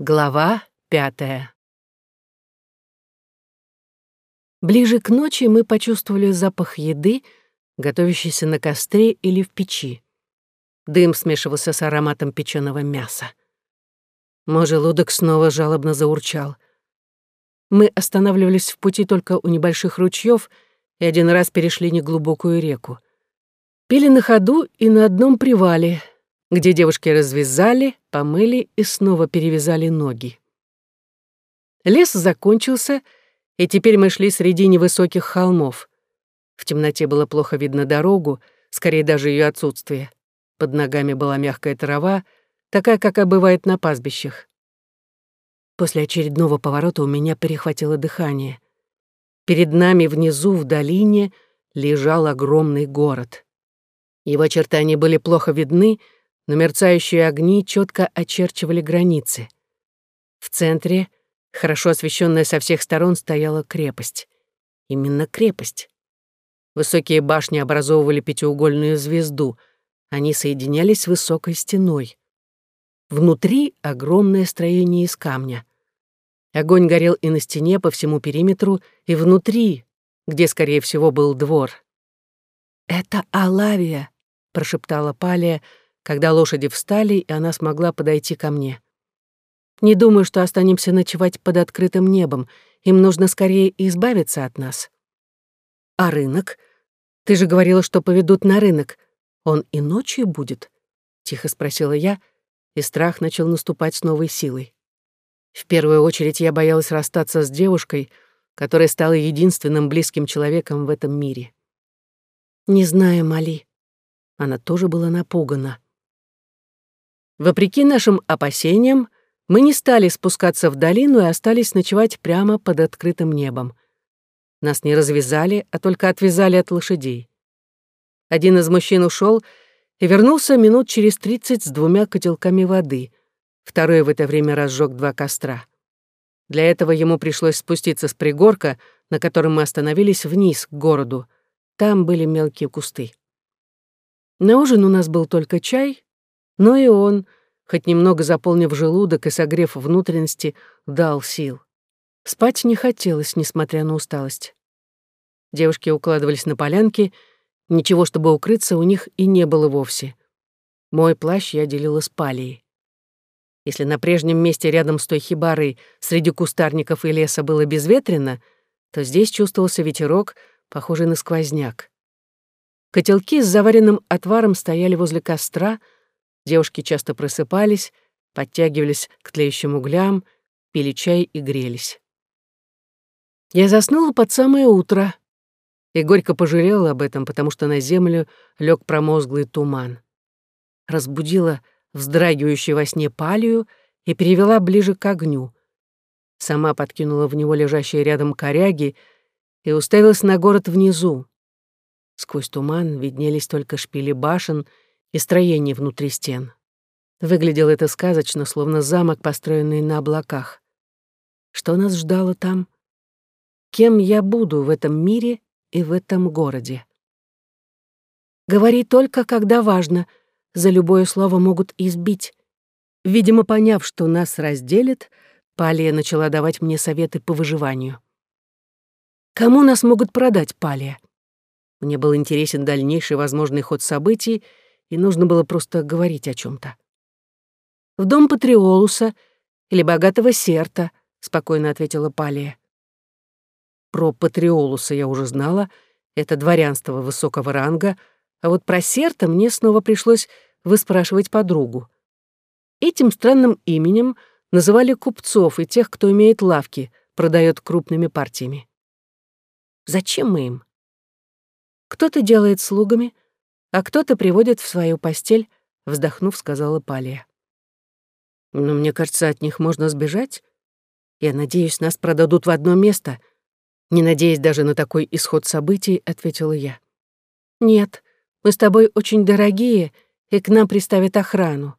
Глава пятая Ближе к ночи мы почувствовали запах еды, готовящейся на костре или в печи. Дым смешивался с ароматом печеного мяса. Мой желудок снова жалобно заурчал. Мы останавливались в пути только у небольших ручьев и один раз перешли неглубокую реку. Пили на ходу и на одном привале — где девушки развязали, помыли и снова перевязали ноги. Лес закончился, и теперь мы шли среди невысоких холмов. В темноте было плохо видно дорогу, скорее даже ее отсутствие. Под ногами была мягкая трава, такая, как и бывает на пастбищах. После очередного поворота у меня перехватило дыхание. Перед нами внизу, в долине, лежал огромный город. Его очертания были плохо видны, но мерцающие огни четко очерчивали границы. В центре, хорошо освещенная со всех сторон, стояла крепость. Именно крепость. Высокие башни образовывали пятиугольную звезду. Они соединялись с высокой стеной. Внутри огромное строение из камня. Огонь горел и на стене по всему периметру, и внутри, где, скорее всего, был двор. «Это Алавия», — прошептала Палия, — когда лошади встали, и она смогла подойти ко мне. «Не думаю, что останемся ночевать под открытым небом. Им нужно скорее избавиться от нас». «А рынок? Ты же говорила, что поведут на рынок. Он и ночью будет?» — тихо спросила я, и страх начал наступать с новой силой. В первую очередь я боялась расстаться с девушкой, которая стала единственным близким человеком в этом мире. «Не знаю, Мали». Она тоже была напугана. Вопреки нашим опасениям, мы не стали спускаться в долину и остались ночевать прямо под открытым небом. Нас не развязали, а только отвязали от лошадей. Один из мужчин ушел и вернулся минут через тридцать с двумя котелками воды. Второй в это время разжег два костра. Для этого ему пришлось спуститься с пригорка, на котором мы остановились, вниз, к городу. Там были мелкие кусты. На ужин у нас был только чай, но и он, хоть немного заполнив желудок и согрев внутренности, дал сил. Спать не хотелось, несмотря на усталость. Девушки укладывались на полянке, ничего, чтобы укрыться, у них и не было вовсе. Мой плащ я делила с палией. Если на прежнем месте рядом с той хибарой среди кустарников и леса было безветренно, то здесь чувствовался ветерок, похожий на сквозняк. Котелки с заваренным отваром стояли возле костра — Девушки часто просыпались, подтягивались к тлеющим углям, пили чай и грелись. Я заснула под самое утро и горько пожалела об этом, потому что на землю лег промозглый туман. Разбудила вздрагивающую во сне палию и перевела ближе к огню. Сама подкинула в него лежащие рядом коряги и уставилась на город внизу. Сквозь туман виднелись только шпили башен — и строений внутри стен. Выглядело это сказочно, словно замок, построенный на облаках. Что нас ждало там? Кем я буду в этом мире и в этом городе? Говори только, когда важно. За любое слово могут избить. Видимо, поняв, что нас разделит, Палия начала давать мне советы по выживанию. Кому нас могут продать, Палия? Мне был интересен дальнейший возможный ход событий, и нужно было просто говорить о чем то «В дом Патриолуса или богатого Серта», — спокойно ответила Палия. Про Патриолуса я уже знала, это дворянство высокого ранга, а вот про Серта мне снова пришлось выспрашивать подругу. Этим странным именем называли купцов и тех, кто имеет лавки, продает крупными партиями. Зачем мы им? Кто-то делает слугами, а кто-то приводит в свою постель, вздохнув, сказала Палия. Но мне кажется, от них можно сбежать. Я надеюсь, нас продадут в одно место. Не надеясь даже на такой исход событий, ответила я. Нет, мы с тобой очень дорогие, и к нам приставят охрану.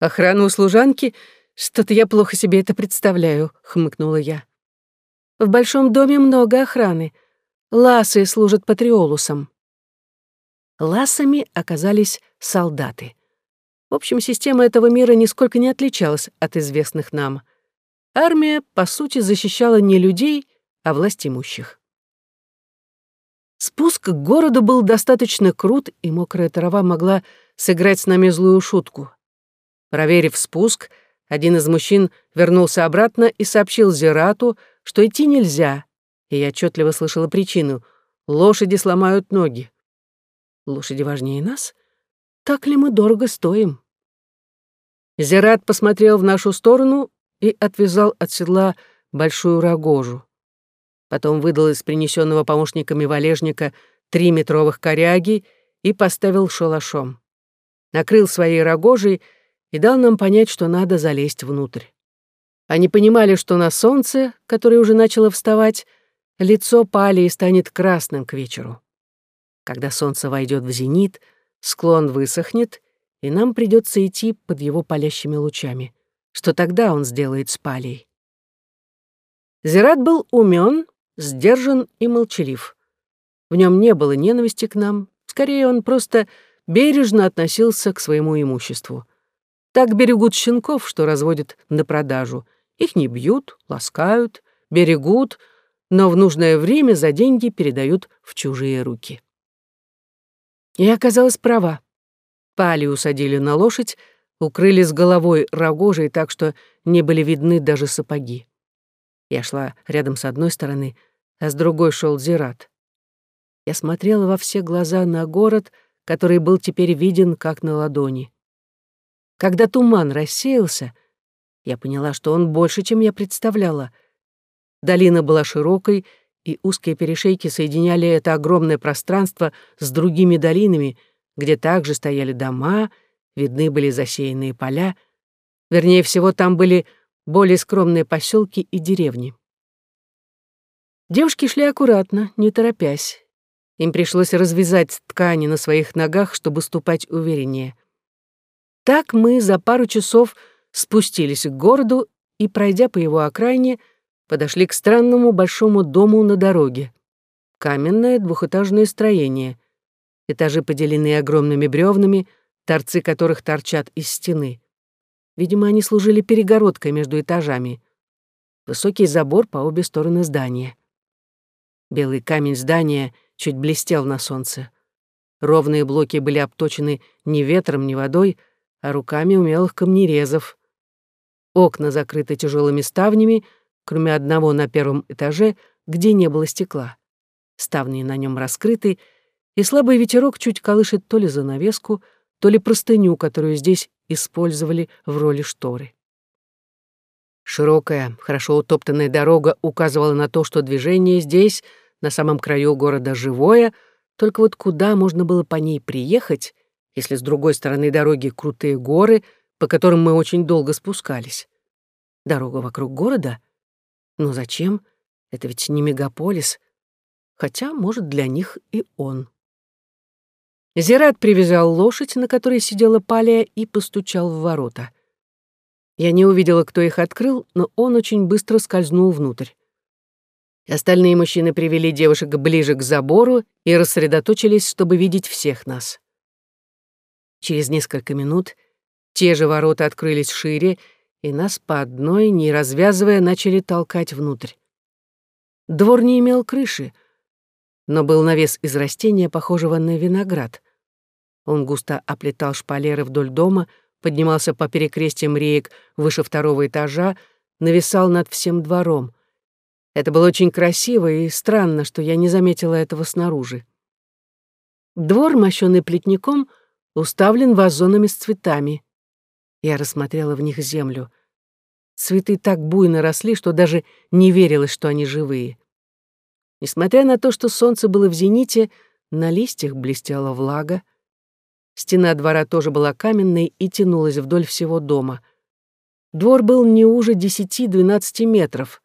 Охрану у служанки? Что-то я плохо себе это представляю, хмыкнула я. В большом доме много охраны. Ласы служат патриолусам. Ласами оказались солдаты. В общем, система этого мира нисколько не отличалась от известных нам. Армия, по сути, защищала не людей, а власть имущих. Спуск к городу был достаточно крут, и мокрая трава могла сыграть с нами злую шутку. Проверив спуск, один из мужчин вернулся обратно и сообщил Зирату, что идти нельзя, и я отчетливо слышала причину — лошади сломают ноги. Лошади важнее нас? Так ли мы дорого стоим? Зират посмотрел в нашу сторону и отвязал от седла большую рогожу. Потом выдал из принесенного помощниками валежника три метровых коряги и поставил шалашом. Накрыл своей рогожей и дал нам понять, что надо залезть внутрь. Они понимали, что на солнце, которое уже начало вставать, лицо Палии станет красным к вечеру. Когда солнце войдет в зенит, склон высохнет, и нам придется идти под его палящими лучами. Что тогда он сделает с Палией? Зират был умен, сдержан и молчалив. В нем не было ненависти к нам, скорее он просто бережно относился к своему имуществу. Так берегут щенков, что разводят на продажу. Их не бьют, ласкают, берегут, но в нужное время за деньги передают в чужие руки. Я оказалась права. Пали усадили на лошадь, укрыли с головой рогожей так, что не были видны даже сапоги. Я шла рядом с одной стороны, а с другой шел Зират. Я смотрела во все глаза на город, который был теперь виден как на ладони. Когда туман рассеялся, я поняла, что он больше, чем я представляла. Долина была широкой, и узкие перешейки соединяли это огромное пространство с другими долинами, где также стояли дома, видны были засеянные поля. Вернее всего, там были более скромные поселки и деревни. Девушки шли аккуратно, не торопясь. Им пришлось развязать ткани на своих ногах, чтобы ступать увереннее. Так мы за пару часов спустились к городу и, пройдя по его окраине, подошли к странному большому дому на дороге. Каменное двухэтажное строение. Этажи поделены огромными бревнами, торцы которых торчат из стены. Видимо, они служили перегородкой между этажами. Высокий забор по обе стороны здания. Белый камень здания чуть блестел на солнце. Ровные блоки были обточены ни ветром, ни водой, а руками умелых камнерезов. Окна закрыты тяжелыми ставнями, кроме одного на первом этаже, где не было стекла. Ставни на нем раскрыты, и слабый ветерок чуть колышет то ли занавеску, то ли простыню, которую здесь использовали в роли шторы. Широкая, хорошо утоптанная дорога указывала на то, что движение здесь, на самом краю города, живое, только вот куда можно было по ней приехать, если с другой стороны дороги крутые горы, по которым мы очень долго спускались. Дорога вокруг города — но зачем? Это ведь не мегаполис. Хотя, может, для них и он. Зират привязал лошадь, на которой сидела Палия, и постучал в ворота. Я не увидела, кто их открыл, но он очень быстро скользнул внутрь. Остальные мужчины привели девушек ближе к забору и рассредоточились, чтобы видеть всех нас. Через несколько минут те же ворота открылись шире, и нас по одной, не развязывая, начали толкать внутрь. Двор не имел крыши, но был навес из растения, похожего на виноград. Он густо оплетал шпалеры вдоль дома, поднимался по перекрестьям реек выше второго этажа, нависал над всем двором. Это было очень красиво и странно, что я не заметила этого снаружи. Двор, мощенный плетником, уставлен вазонами с цветами. Я рассмотрела в них землю. Цветы так буйно росли, что даже не верилось, что они живые. Несмотря на то, что солнце было в зените, на листьях блестела влага. Стена двора тоже была каменной и тянулась вдоль всего дома. Двор был не уже 10-12 метров.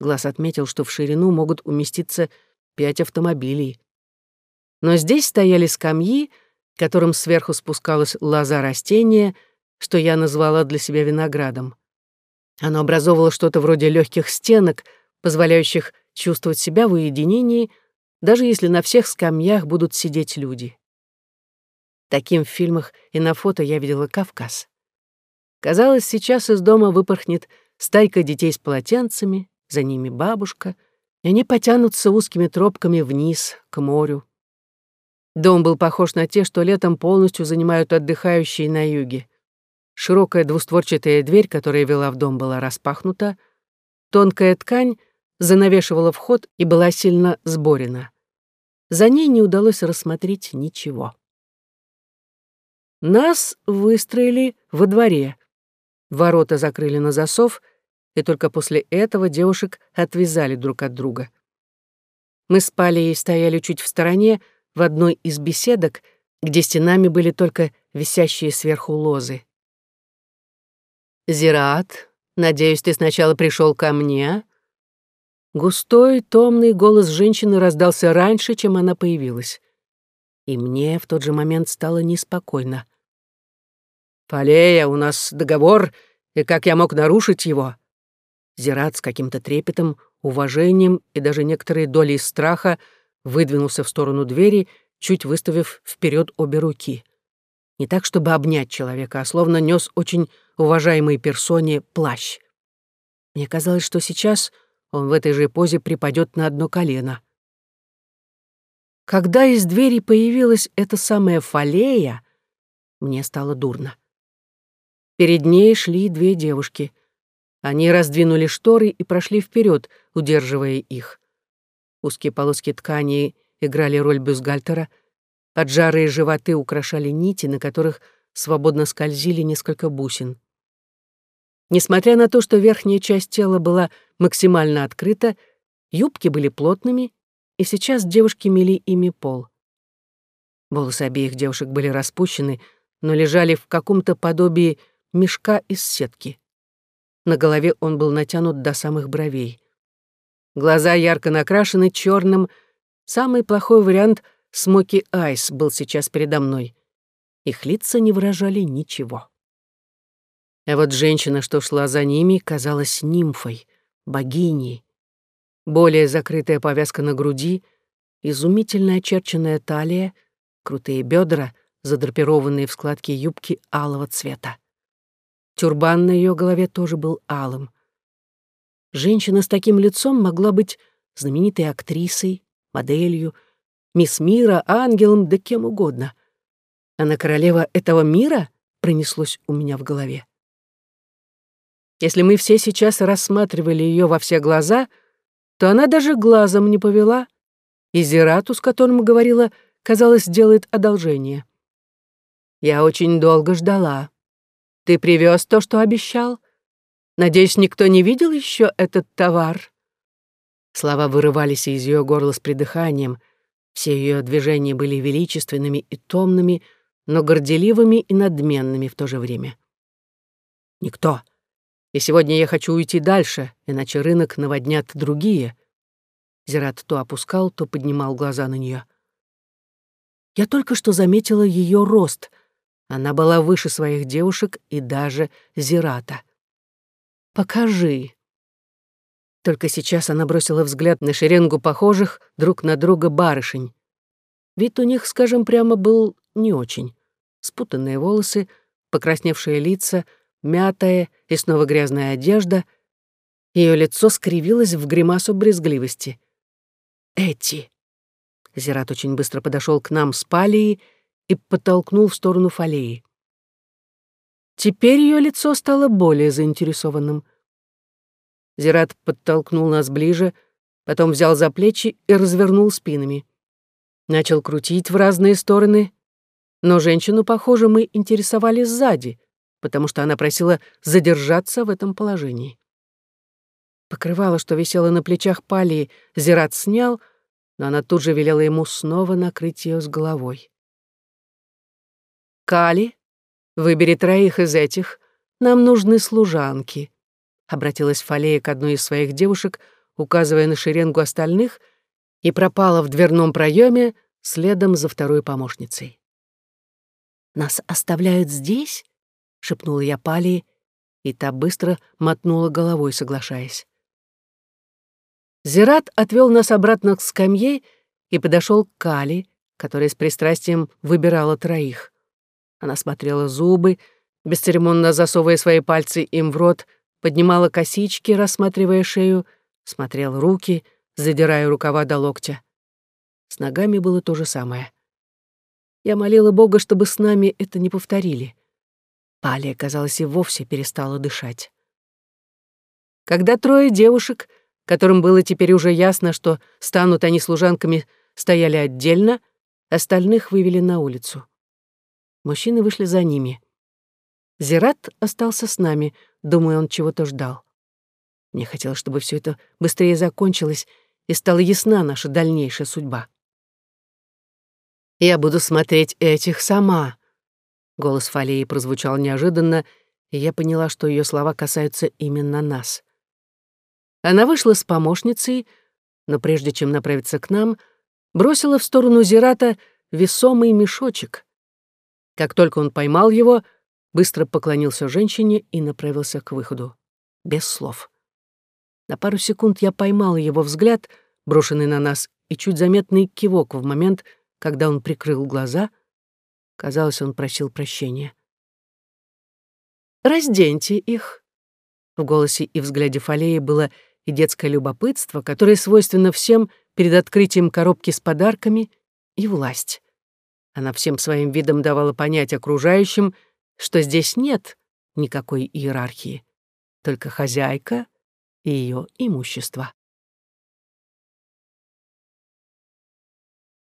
Глаз отметил, что в ширину могут уместиться пять автомобилей. Но здесь стояли скамьи, которым сверху спускалась лоза растения — что я назвала для себя виноградом. Оно образовывало что-то вроде легких стенок, позволяющих чувствовать себя в уединении, даже если на всех скамьях будут сидеть люди. Таким в фильмах и на фото я видела Кавказ. Казалось, сейчас из дома выпорхнет стайка детей с полотенцами, за ними бабушка, и они потянутся узкими тропками вниз, к морю. Дом был похож на те, что летом полностью занимают отдыхающие на юге. Широкая двустворчатая дверь, которая вела в дом, была распахнута, тонкая ткань занавешивала вход и была сильно сборена. За ней не удалось рассмотреть ничего. Нас выстроили во дворе. Ворота закрыли на засов, и только после этого девушек отвязали друг от друга. Мы спали и стояли чуть в стороне, в одной из беседок, где стенами были только висящие сверху лозы. «Зираат, надеюсь, ты сначала пришел ко мне?» Густой, томный голос женщины раздался раньше, чем она появилась. И мне в тот же момент стало неспокойно. «Фалея, у нас договор, и как я мог нарушить его?» Зират с каким-то трепетом, уважением и даже некоторой долей страха выдвинулся в сторону двери, чуть выставив вперед обе руки. Не так, чтобы обнять человека, а словно нес очень уважаемой персоне плащ. Мне казалось, что сейчас он в этой же позе припадет на одно колено. Когда из двери появилась эта самая фалея, мне стало дурно. Перед ней шли две девушки. Они раздвинули шторы и прошли вперед, удерживая их. Узкие полоски ткани играли роль бюстгальтера, поджарые животы украшали нити, на которых свободно скользили несколько бусин. Несмотря на то, что верхняя часть тела была максимально открыта, юбки были плотными, и сейчас девушки мели ими пол. Волосы обеих девушек были распущены, но лежали в каком-то подобии мешка из сетки. На голове он был натянут до самых бровей. Глаза ярко накрашены черным. Самый плохой вариант смоки айс был сейчас передо мной. Их лица не выражали ничего. А вот женщина, что шла за ними, казалась нимфой, богиней. Более закрытая повязка на груди, изумительно очерченная талия, крутые бедра, задрапированные в складки юбки алого цвета. Тюрбан на ее голове тоже был алым. Женщина с таким лицом могла быть знаменитой актрисой, моделью, мисс мира, ангелом, да кем угодно. Она королева этого мира пронеслось у меня в голове. Если мы все сейчас рассматривали ее во все глаза, то она даже глазом не повела, и Зирату, с которым говорила, казалось, делает одолжение. Я очень долго ждала. Ты привез то, что обещал? Надеюсь, никто не видел еще этот товар?» Слова вырывались из ее горла с придыханием. Все ее движения были величественными и томными, но горделивыми и надменными в то же время. «Никто. И сегодня я хочу уйти дальше, иначе рынок наводнят другие». Зират то опускал, то поднимал глаза на нее. Я только что заметила ее рост. Она была выше своих девушек и даже Зирата. «Покажи». Только сейчас она бросила взгляд на шеренгу похожих друг на друга барышень. Вид у них, скажем прямо, был не очень. Спутанные волосы, покрасневшие лица — мятая и снова грязная одежда. Ее лицо скривилось в гримасу брезгливости. «Эти!» Зират очень быстро подошел к нам с палией и подтолкнул в сторону фалеи. Теперь ее лицо стало более заинтересованным. Зират подтолкнул нас ближе, потом взял за плечи и развернул спинами. Начал крутить в разные стороны, но женщину, похоже, мы интересовали сзади потому что она просила задержаться в этом положении. Покрывало, что висело на плечах Палии, Зират снял, но она тут же велела ему снова накрыть ее с головой. «Кали, выбери троих из этих, нам нужны служанки», — обратилась Фалея к одной из своих девушек, указывая на шеренгу остальных, и пропала в дверном проеме следом за второй помощницей. «Нас оставляют здесь?» шепнула я Палии, и та быстро мотнула головой, соглашаясь. Зират отвел нас обратно к скамье и подошел к Кали, которая с пристрастием выбирала троих. Она смотрела зубы, бесцеремонно засовывая свои пальцы им в рот, поднимала косички, рассматривая шею, смотрела руки, задирая рукава до локтя. С ногами было то же самое. Я молила Бога, чтобы с нами это не повторили. Палия, казалось, и вовсе перестала дышать. Когда трое девушек, которым было теперь уже ясно, что станут они служанками, стояли отдельно, остальных вывели на улицу. Мужчины вышли за ними. Зират остался с нами, думаю, он чего-то ждал. Мне хотелось, чтобы все это быстрее закончилось и стала ясна наша дальнейшая судьба. «Я буду смотреть этих сама», — голос Фалеи прозвучал неожиданно, и я поняла, что ее слова касаются именно нас. Она вышла с помощницей, но прежде чем направиться к нам, бросила в сторону Зирата весомый мешочек. Как только он поймал его, быстро поклонился женщине и направился к выходу. Без слов. На пару секунд я поймал его взгляд, брошенный на нас, и чуть заметный кивок в момент, когда он прикрыл глаза. Казалось, он просил прощения. «Разденьте их». В голосе и взгляде Фалеи было и детское любопытство, которое свойственно всем перед открытием коробки с подарками, и власть. Она всем своим видом давала понять окружающим, что здесь нет никакой иерархии, только хозяйка и ее имущество.